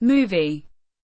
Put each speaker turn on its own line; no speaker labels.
movie.